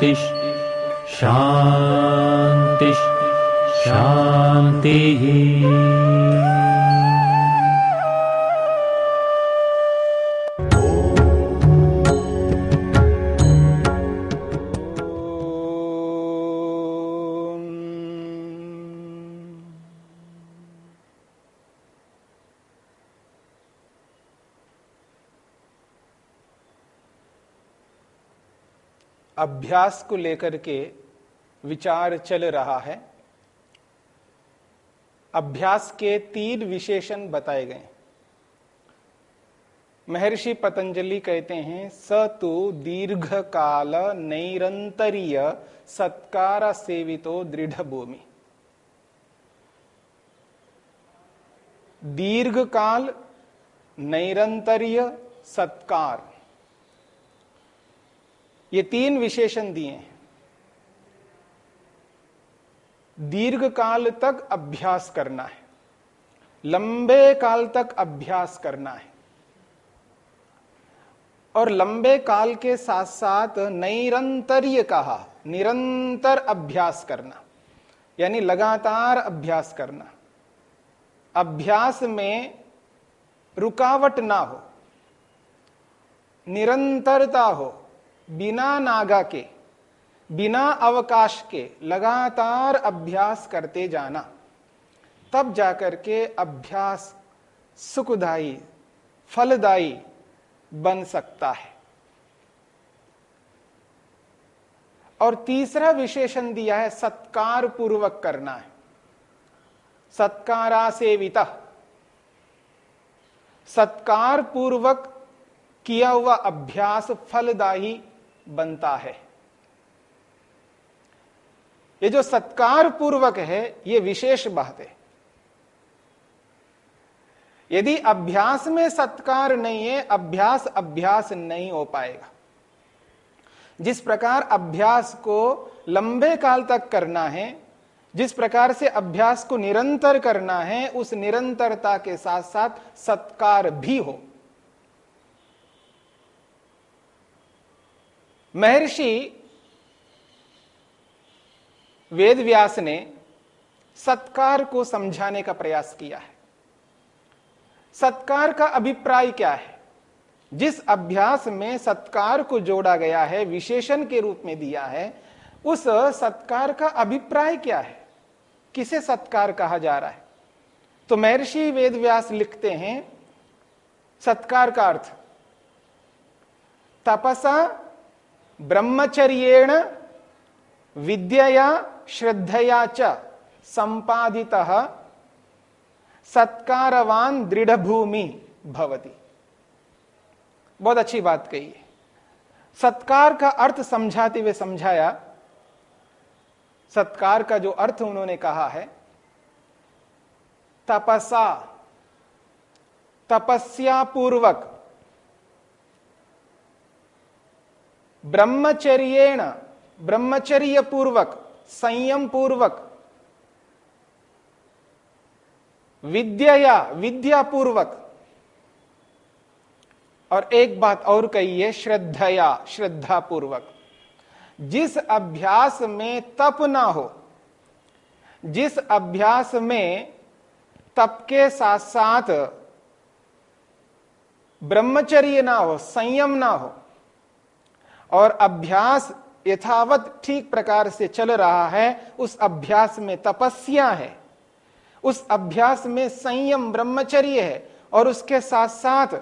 शान्तिः शांति। शान्तिः अभ्यास को लेकर के विचार चल रहा है। अभ्यास के तीन विशेषण बताए गए। महर्षि पतंजलि कहते हैं, स तो दीर्घ काल नैरंतरीय सत्कार सेवितो दृढ़ भूमि। दीर्घ काल नैरंतरीय सत्कार। ये तीन विशेषण दिए हैं। दीर्घ काल तक अभ्यास करना है। लंबे काल तक अभ्यास करना है। और लंबे काल के साथ साथ निरंतरीय कहा, निरंतर अभ्यास करना, यानी लगातार अभ्यास करना। अभ्यास में रुकावट ना हो, निरंतरता हो बिना नागा के, बिना अवकाश के लगातार अभ्यास करते जाना। तब जाकर के अभ्यास सुखदायी, फलदायी बन सकता है। और तीसरा विशेषण दिया है सत्कार पूर्वक करना है। सत्कारा सेवित सत्कार पूर्वक किया हुआ अभ्यास फलदायी बनता है। ये जो सत्कार पूर्वक है, ये विशेष बात है। यदि अभ्यास में सत्कार नहीं है, अभ्यास अभ्यास नहीं हो पाएगा। जिस प्रकार अभ्यास को लंबे काल तक करना है, जिस प्रकार से अभ्यास को निरंतर करना है, उस निरंतरता के साथ साथ सत्कार भी हो। महर्षि वेद व्यास ने सत्कार को समझाने का प्रयास किया है। सत्कार का अभिप्राय क्या है? जिस अभ्यास में सत्कार को जोड़ा गया है, विशेषण के रूप में दिया है, उस सत्कार का अभिप्राय क्या है? किसे सत्कार कहा जा रहा है? तो महर्षि वेद व्यास लिखते हैं, सत्कार का अर्थ, तपसा ब्रह्मचर्येण विद्या श्रद्धया च संपादित सत्कारवान दृढ़ भूमि भवती। बहुत अच्छी बात कही है। सत्कार का अर्थ समझाते हुए समझाया, सत्कार का जो अर्थ उन्होंने कहा है, तपसा तपस्या पूर्वक ब्रह्मचर्येण ब्रह्मचर्य पूर्वक संयम पूर्वक विद्या विद्या पूर्वक और एक बात और कही है श्रद्धया श्रद्धा पूर्वक जिस अभ्यास में तप ना हो, जिस अभ्यास में तप के साथ साथ ब्रह्मचर्य ना हो, संयम ना हो और अभ्यास यथावत ठीक प्रकार से चल रहा है, उस अभ्यास में तपस्या है। उस अभ्यास में संयम ब्रह्मचर्य है और उसके साथ साथ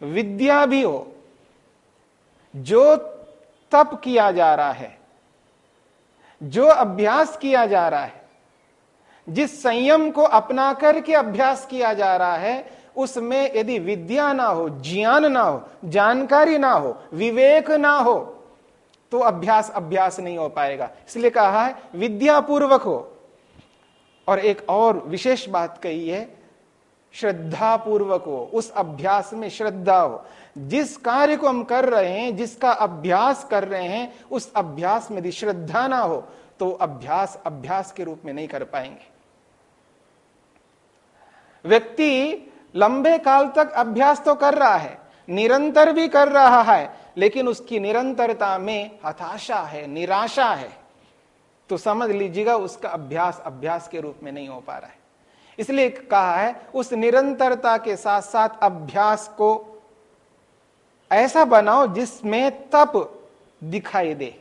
विद्या भी हो, जो तप किया जा रहा है, जो अभ्यास किया जा रहा है, जिस संयम को अपना करके अभ्यास किया जा रहा है उसमें यदि विद्या ना हो, ज्ञान ना हो, जानकारी ना हो, विवेक ना हो तो अभ्यास अभ्यास नहीं हो पाएगा। इसलिए कहा है विद्या पूर्वक हो। और एक और विशेष बात कही है श्रद्धा पूर्वक हो, उस अभ्यास में श्रद्धा हो। जिस कार्य को हम कर रहे हैं, जिसका अभ्यास कर रहे हैं, उस अभ्यास में यदि श्रद्धा ना हो तो अभ्यास अभ्यास के रूप में नहीं कर पाएँगे। व्यक्ति लंबे काल तक अभ्यास तो कर रहा है, निरंतर भी कर रहा है, लेकिन उसकी निरंतरता में हताशा है, निराशा है। तो समझ लीजिएगा, उसका अभ्यास अभ्यास के रूप में नहीं हो पा रहा है। इसलिए कहा है, उस निरंतरता के साथ साथ अभ्यास को ऐसा बनाओ जिसमें तप दिखाई दे।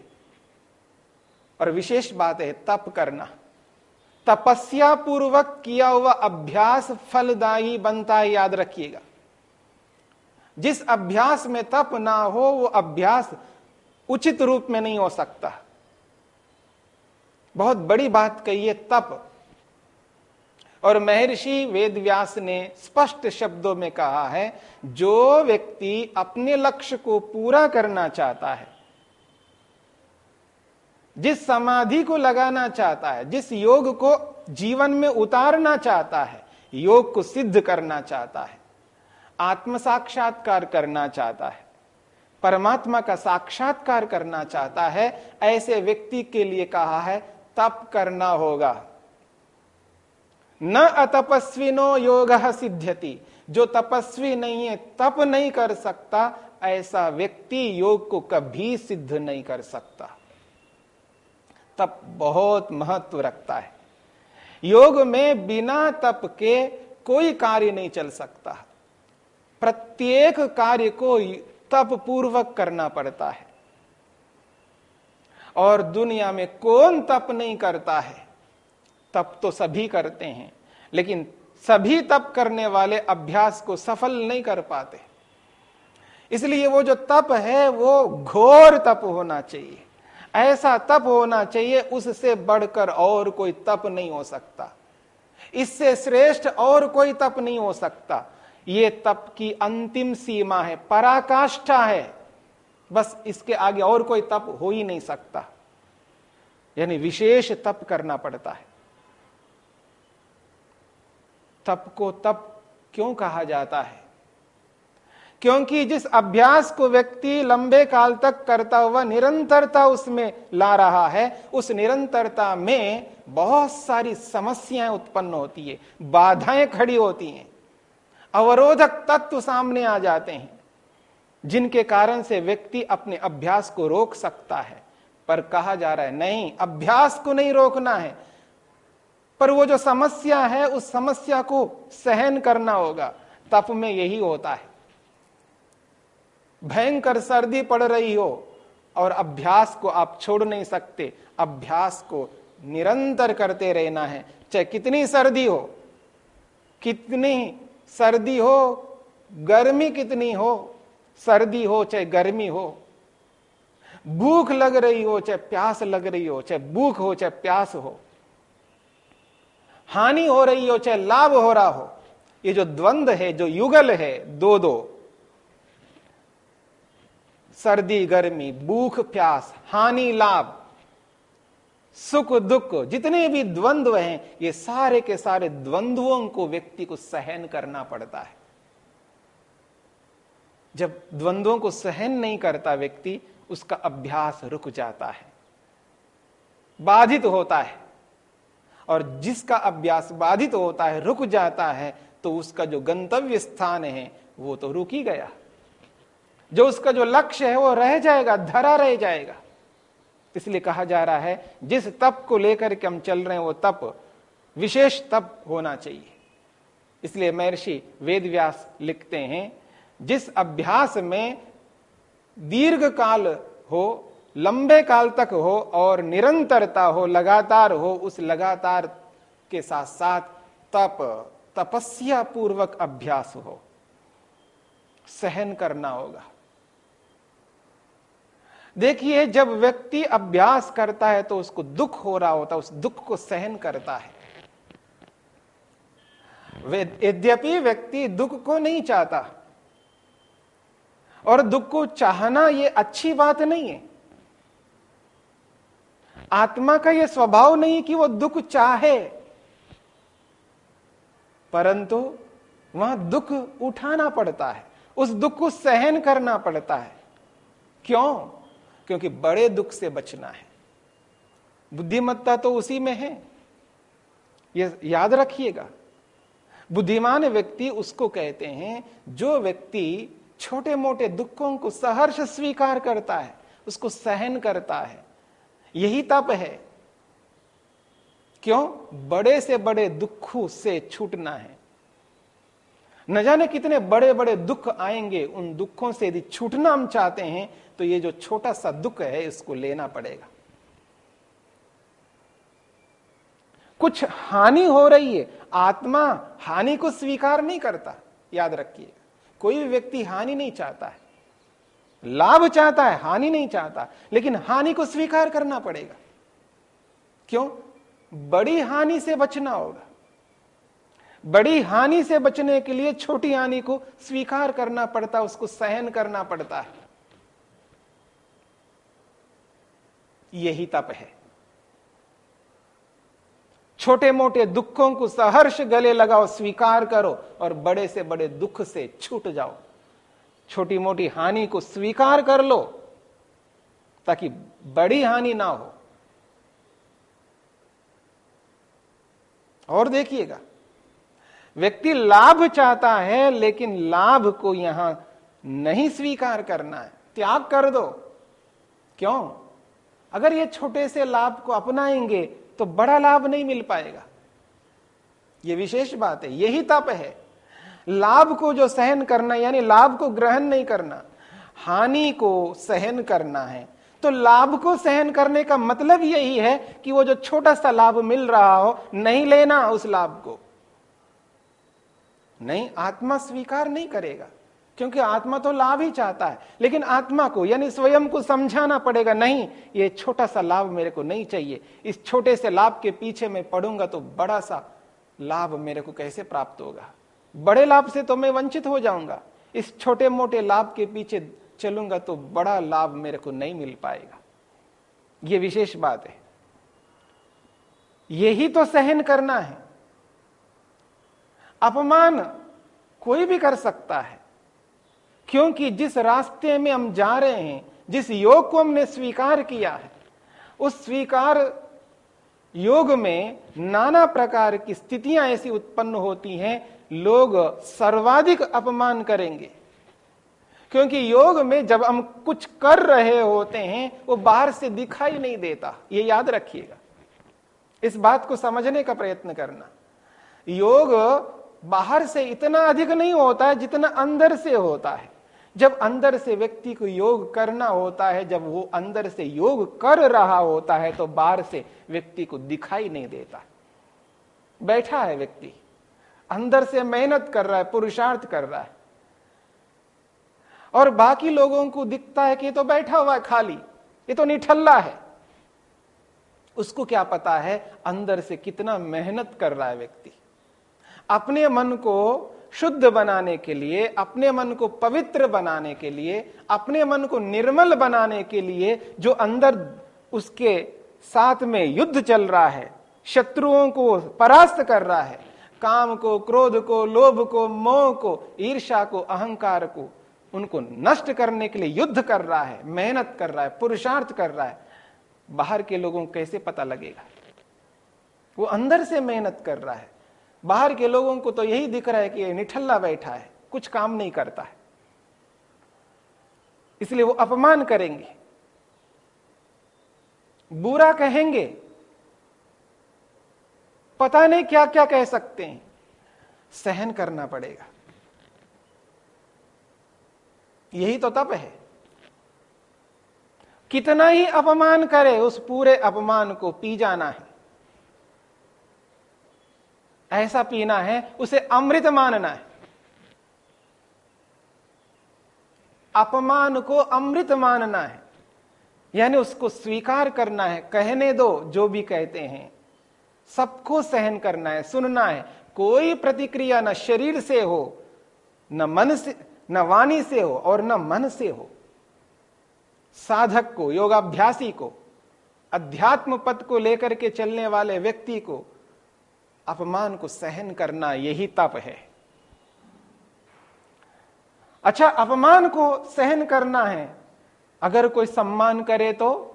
और विशेष बात है, तप करना। तपस्या पूर्वक किया हुआ अभ्यास फलदायी बनता है, याद रखिएगा। जिस अभ्यास में तप ना हो, वो अभ्यास उचित रूप में नहीं हो सकता। बहुत बड़ी बात कही है तप। और महर्षि वेदव्यास ने स्पष्ट शब्दों में कहा है, जो व्यक्ति अपने लक्ष्य को पूरा करना चाहता है जिस समाधि को लगाना चाहता है, जिस योग को जीवन में उतारना चाहता है, योग को सिद्ध करना चाहता है आत्म साक्षात्कार करना चाहता है, परमात्मा का साक्षात्कार करना चाहता है, ऐसे व्यक्ति के लिए कहा है, तप करना होगा। न अतपस्विनो योग सिद्ध्यति। जो तपस्वी नहीं है, तप नहीं कर सकता, ऐसा व्यक्ति योग को कभी सिद्ध नहीं कर सकता। तप बहुत महत्व रखता है। योग में बिना तप के कोई कार्य नहीं चल सकता। प्रत्येक कार्य को तप पूर्वक करना पड़ता है। और दुनिया में कौन तप नहीं करता है? तप तो सभी करते हैं, लेकिन सभी तप करने वाले अभ्यास को सफल नहीं कर पाते। इसलिए वो जो तप है, वो घोर तप होना चाहिए। ऐसा तप होना चाहिए, उससे बढ़कर और कोई तप नहीं हो सकता। इससे श्रेष्ठ और कोई तप नहीं हो सकता। ये तप की अंतिम सीमा है, पराकाष्ठा है। बस इसके आगे और कोई तप हो ही नहीं सकता। यानी विशेष तप करना पड़ता है। तप को तप क्यों कहा जाता है? क्योंकि जिस अभ्यास को व्यक्ति लंबे काल तक करता हुआ निरंतरता उसमें ला रहा है, उस निरंतरता में बहुत सारी समस्याएँ उत्पन्न होती है, बाधाएँ खड़ी होती हैं, अवरोधक तत्व सामने आ जाते हैं, जिनके कारण से व्यक्ति अपने अभ्यास को रोक सकता है। पर कहा जा रहा है, नहीं, अभ्यास को नहीं रोकना है, पर वो जो समस्या है, उस समस्या को सहन करना होगा, तप में यही होता है। भयंकर सर्दी पड़ रही हो और अभ्यास को आप छोड़ नहीं सकते, अभ्यास को निरंतर करते रहना है। चाहे कितनी सर्दी हो, कितनी सर्दी हो, गर्मी कितनी हो, सर्दी हो चाहे गर्मी हो, भूख लग रही हो चाहे प्यास लग रही हो, चाहे भूख हो चाहे प्यास हो, हानि हो रही हो चाहे लाभ हो रहा हो, ये जो द्वंद है, जो युगल है, दो दो सर्दी, गर्मी, भूख, प्यास, हानि, लाभ, सुख, दुख, जितने भी द्वंद्व हैं, ये सारे के सारे द्वंद्वों को व्यक्ति को सहन करना पड़ता है। जब द्वंद्वों को सहन नहीं करता व्यक्ति, उसका अभ्यास रुक जाता है, बाधित होता है, और जिसका अभ्यास बाधित होता है, रुक जाता है तो उसका जो गंतव्य स्थान है, वो तो रुक ही गया। जो उसका जो लक्ष्य है वो रह जाएगा, धरा रह जाएगा। इसलिए कहा जा रहा है, जिस तप को लेकर के हम चल रहे हैं, वो तप, विशेष तप होना चाहिए। इसलिए महर्षि वेदव्यास लिखते हैं, जिस अभ्यास में दीर्घ काल हो, लंबे काल तक हो और निरंतरता हो, लगातार हो, उस लगातार के साथ साथ तप, तपस्या पूर्वक अभ्यास हो। सहन करना होगा। देखिए, जब व्यक्ति अभ्यास करता है तो उसको दुख हो रहा होता है, उस दुख को सहन करता है। यद्यपि व्यक्ति दुख को नहीं चाहता, और दुख को चाहना यह अच्छी बात नहीं है। आत्मा का यह स्वभाव नहीं कि वो दुख चाहे, परंतु वहाँ दुख उठाना पड़ता है, उस दुख को सहन करना पड़ता है। क्यों? क्योंकि बड़े दुख से बचना है। बुद्धिमत्ता तो उसी में है। यह याद रखिएगा। बुद्धिमान व्यक्ति उसको कहते हैं, जो व्यक्ति छोटे मोटे दुखों को सहर्ष स्वीकार करता है, उसको सहन करता है। यही तप है। क्यों? बड़े से बड़े दुखों से छूटना है। न जाने कितने बड़े बड़े दुख आएँगे उन दुखों से यदि छूटना हम चाहते हैं तो ये जो छोटा सा दुख है, इसको लेना पड़ेगा। कुछ हानि हो रही है, आत्मा हानि को स्वीकार नहीं करता, याद रखिए। कोई भी व्यक्ति हानि नहीं चाहता है, लाभ चाहता है, हानि नहीं चाहता, लेकिन हानि को स्वीकार करना पड़ेगा। क्यों? बड़ी हानि से बचना होगा। बड़ी हानि से बचने के लिए छोटी हानि को स्वीकार करना पड़ता, उसको सहन करना पड़ता है। यही तप है। छोटे मोटे दुखों को सहर्ष गले लगाओ, स्वीकार करो और बड़े से बड़े दुख से छूट जाओ। छोटी मोटी हानि को स्वीकार कर लो ताकि बड़ी हानि ना हो। और देखिएगा, व्यक्ति लाभ चाहता है लेकिन लाभ को यहाँ नहीं स्वीकार करना है। त्याग कर दो। क्यों? अगर ये छोटे से लाभ को अपनाएँगे तो बड़ा लाभ नहीं मिल पाएगा। यह विशेष बात है, यही तप है। लाभ को जो सहन करना, यानी लाभ को ग्रहण नहीं करना, हानि को सहन करना है। तो लाभ को सहन करने का मतलब यही है कि वो जो छोटा सा लाभ मिल रहा हो, नहीं लेना उस लाभ को। नहीं, आत्मा स्वीकार नहीं करेगा। क्योंकि आत्मा तो लाभ ही चाहता है, लेकिन आत्मा को, यानी स्वयं को समझाना पड़ेगा, नहीं, ये छोटा सा लाभ मेरे को नहीं चाहिए। इस छोटे से लाभ के पीछे मैं पढ़ूँगा तो बड़ा सा लाभ मेरे को कैसे प्राप्त होगा? बड़े लाभ से तो मैं वंचित हो जाऊँगा, इस छोटे मोटे लाभ के पीछे चलूँगा तो बड़ा लाभ मेरे को नहीं मिल पाएगा। यह विशेष बात है। यही तो सहन करना है। अपमान कोई भी कर सकता है क्योंकि जिस रास्ते में हम जा रहे हैं, जिस योग को हमने स्वीकार किया है, उस स्वीकार योग में नाना प्रकार की स्थितियाँ ऐसी उत्पन्न होती हैं, लोग सर्वाधिक अपमान करेंगे। क्योंकि योग में जब हम कुछ कर रहे होते हैं, वो बाहर से दिखाई नहीं देता। ये याद रखिएगा। इस बात को समझने का प्रयत्न करना। योग बाहर से इतना अधिक नहीं होता है जितना अंदर से होता है। जब अंदर से व्यक्ति को योग करना होता है, जब वो अंदर से योग कर रहा होता है तो बाहर से व्यक्ति को दिखाई नहीं देता। बैठा है व्यक्ति, अंदर से मेहनत कर रहा है, पुरुषार्थ कर रहा है। और बाकी लोगों को दिखता है कि ये तो बैठा हुआ है खाली, ये तो निठल्ला है। उसको क्या पता है, अंदर से कितना मेहनत कर रहा है व्यक्ति। अपने मन को शुद्ध बनाने के लिए, अपने मन को पवित्र बनाने के लिए, अपने मन को निर्मल बनाने के लिए जो अंदर उसके साथ में युद्ध चल रहा है, शत्रुओं को परास्त कर रहा है, काम को, क्रोध को, लोभ को, मोह को ईर्षा को, अहंकार को, उनको नष्ट करने के लिए युद्ध कर रहा है, मेहनत कर रहा है, पुरुषार्थ कर रहा है, बाहर के लोगों को कैसे पता लगेगा? वो अंदर से मेहनत कर रहा है। बाहर के लोगों को तो यही दिख रहा है कि निठल्ला बैठा है, कुछ काम नहीं करता है। इसलिए वो अपमान करेंगे। बुरा कहेंगे। पता नहीं क्या क्या कह सकते हैं। सहन करना पड़ेगा। यही तो तप है। कितना ही अपमान करे, उस पूरे अपमान को पी जाना है। ऐसा पीना है, उसे अमृत मानना है। अपमान को अमृत मानना है। यानी उसको स्वीकार करना है, कहने दो, जो भी कहते हैं। सबको सहन करना है, सुनना है। कोई प्रतिक्रिया न शरीर से हो, न मन से, न वाणी से हो, और न मन से हो। साधक को, योगाभ्यासी को, अध्यात्म पद को लेकर के चलने वाले व्यक्ति को अपमान को सहन करना यही तप है। अच्छा अपमान को सहन करना है। अगर कोई सम्मान करे तो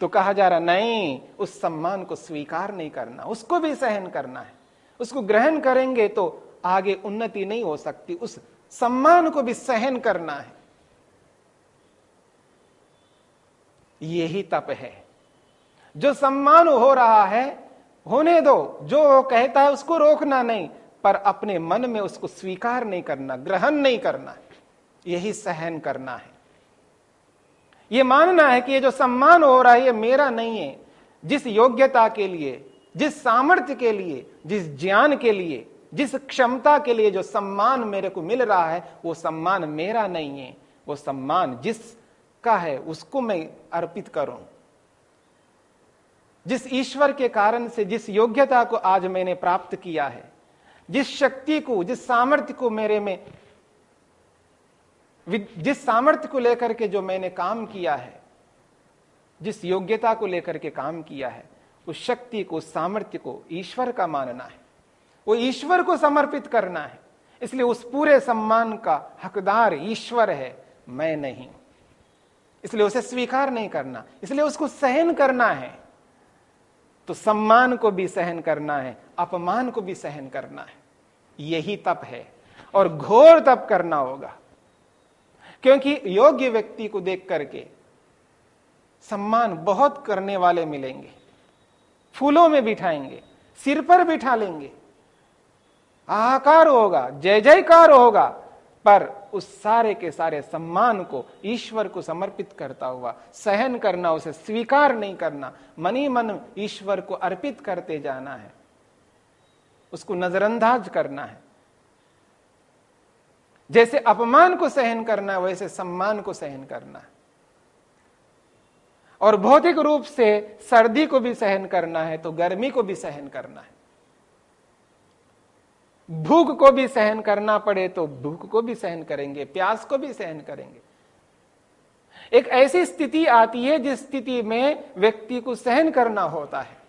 तो कहा जा रहा, नहीं, उस सम्मान को स्वीकार नहीं करना, उसको भी सहन करना है। उसको ग्रहण करेंगे तो आगे उन्नति नहीं हो सकती। उस सम्मान को भी सहन करना है। यही तप है। जो सम्मान हो रहा है होने दो, जो कहता है उसको रोकना नहीं, पर अपने मन में उसको स्वीकार नहीं करना, ग्रहण नहीं करना यही सहन करना है। ये मानना है कि ये जो सम्मान हो रहा है, ये मेरा नहीं है। जिस योग्यता के लिए, जिस सामर्थ्य के लिए, जिस ज्ञान के लिए, जिस क्षमता के लिए जो सम्मान मेरे को मिल रहा है, वो सम्मान मेरा नहीं है। वो सम्मान जिस का है, उसको मैं अर्पित करूँ। जिस ईश्वर के कारण से, जिस योग्यता को आज मैंने प्राप्त किया है, जिस शक्ति को, जिस सामर्थ्य को मेरे में जिस सामर्थ्य को लेकर के जो मैंने काम किया है, जिस योग्यता को लेकर के काम किया है, उस शक्ति को, उस सामर्थ्य को ईश्वर का मानना है। वो ईश्वर को समर्पित करना है। इसलिए उस पूरे सम्मान का हकदार ईश्वर है, मैं नहीं। इसलिए उसे स्वीकार नहीं करना। इसलिए उसको सहन करना है। तो सम्मान को भी सहन करना है, अपमान को भी सहन करना है। यही तप है। और घोर तप करना होगा। क्योंकि योग्य व्यक्ति को देख करके सम्मान बहुत करने वाले मिलेंगे। फूलों में बिठाएँगे, सिर पर बिठा लेंगे। आकार होगा, जय जयकार होगा। पर उस सारे के सारे सम्मान को, ईश्वर को समर्पित करता हुआ, सहन करना, उसे स्वीकार नहीं करना, मनी मन ईश्वर को अर्पित करते जाना है। उसको नजरअंदाज करना है। जैसे अपमान को सहन करना है, वैसे सम्मान को सहन करना है। और भौतिक रूप से सर्दी को भी सहन करना है तो गर्मी को भी सहन करना है। भूख को भी सहन करना पड़े तो भूख को भी सहन करेंगे, प्यास को भी सहन करेंगे। एक ऐसी स्थिति आती है जिस स्थिति में व्यक्ति को सहन करना होता है।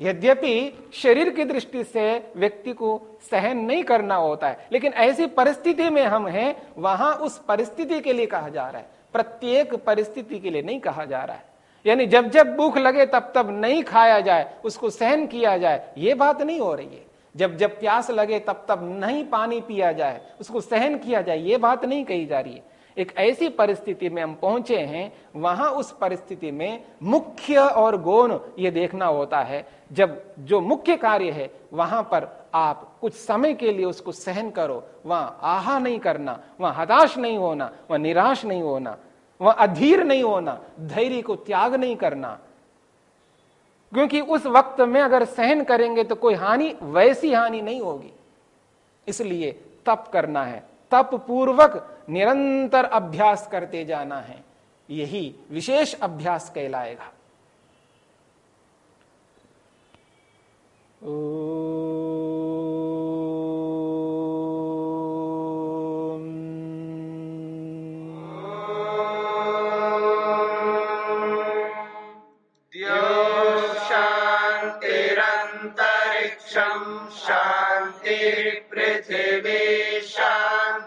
यद्यपि शरीर की दृष्टि से व्यक्ति को सहन नहीं करना होता है, लेकिन ऐसी परिस्थिति में हम हैं, वहाँ उस परिस्थिति के लिए कहा जा रहा है। प्रत्येक परिस्थिति के लिए नहीं कहा जा रहा है। यानी जब जब भूख लगे तब तब नहीं खाया जाए, उसको सहन किया जाए, ये बात नहीं हो रही है। जब जब प्यास लगे तब तब नहीं पानी पिया जाए, उसको सहन किया जाए, ये बात नहीं कही जा रही है। एक ऐसी परिस्थिति में हम पहुँचे हैं, वहाँ उस परिस्थिति में मुख्य और गौण ये देखना होता है। जब जो मुख्य कार्य है, वहाँ पर आप कुछ समय के लिए उसको सहन करो, वहाँ आहा नहीं करना, वहाँ हताश नहीं होना, वहाँ निराश नहीं होना वह अधीर नहीं होना, धैर्य को त्याग नहीं करना। क्योंकि उस वक्त में अगर सहन करेंगे तो कोई हानि, वैसी हानि नहीं होगी। इसलिए तप करना है। तप पूर्वक निरंतर अभ्यास करते जाना है। यही विशेष अभ्यास कहलाएगा। ओ...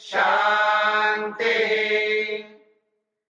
Shall